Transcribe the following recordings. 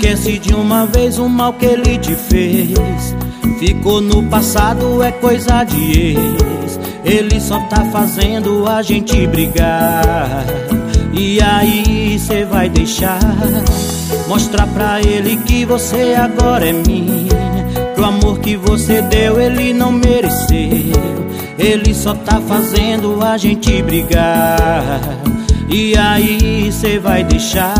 Esquece de uma vez o mal que ele te fez. Ficou no passado, é coisa de ex. Ele só tá fazendo a gente brigar. E aí cê vai deixar Mostrar pra ele que você agora é minha Que o amor que você deu ele não mereceu Ele só tá fazendo a gente brigar E aí cê vai deixar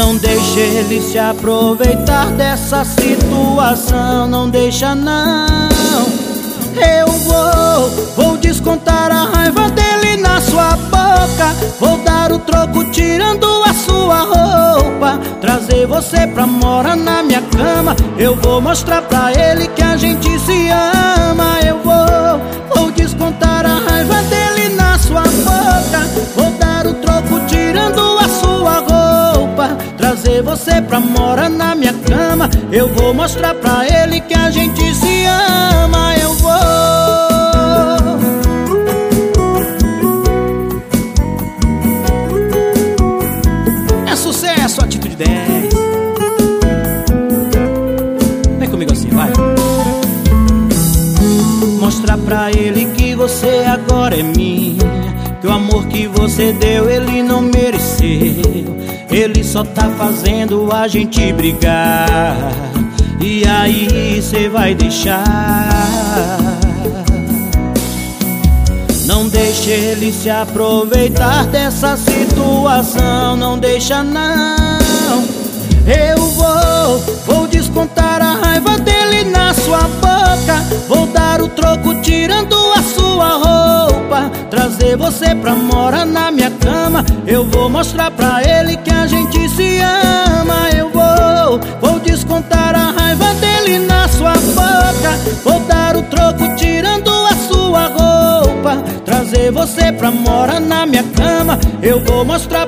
Não deixe ele se aproveitar dessa situação. Não deixa não. Eu vou, vou descontar a raiva dele na sua boca. Vou dar o troco tirando a sua roupa. Trazer você pra morar na minha cama. Eu vou mostrar pra ele que a gente você pra morar na minha cama. Eu vou mostrar pra ele que a gente se ama. Eu vou. Mostrar pra ele que você agora é minha Que o amor que você deu ele não mereceu Ele só tá fazendo a gente brigar. E aí cê vai deixar. Não deixe ele se aproveitar dessa situação. Não deixa não. Eu vou, vou descontar Trazer você pra morar na minha cama. Eu vou mostrar pra ele que a gente se ama. Eu vou, vou descontar a raiva dele na sua boca. Vou dar o troco tirando a sua roupa. Trazer você pra morar na minha cama. Eu vou mostrar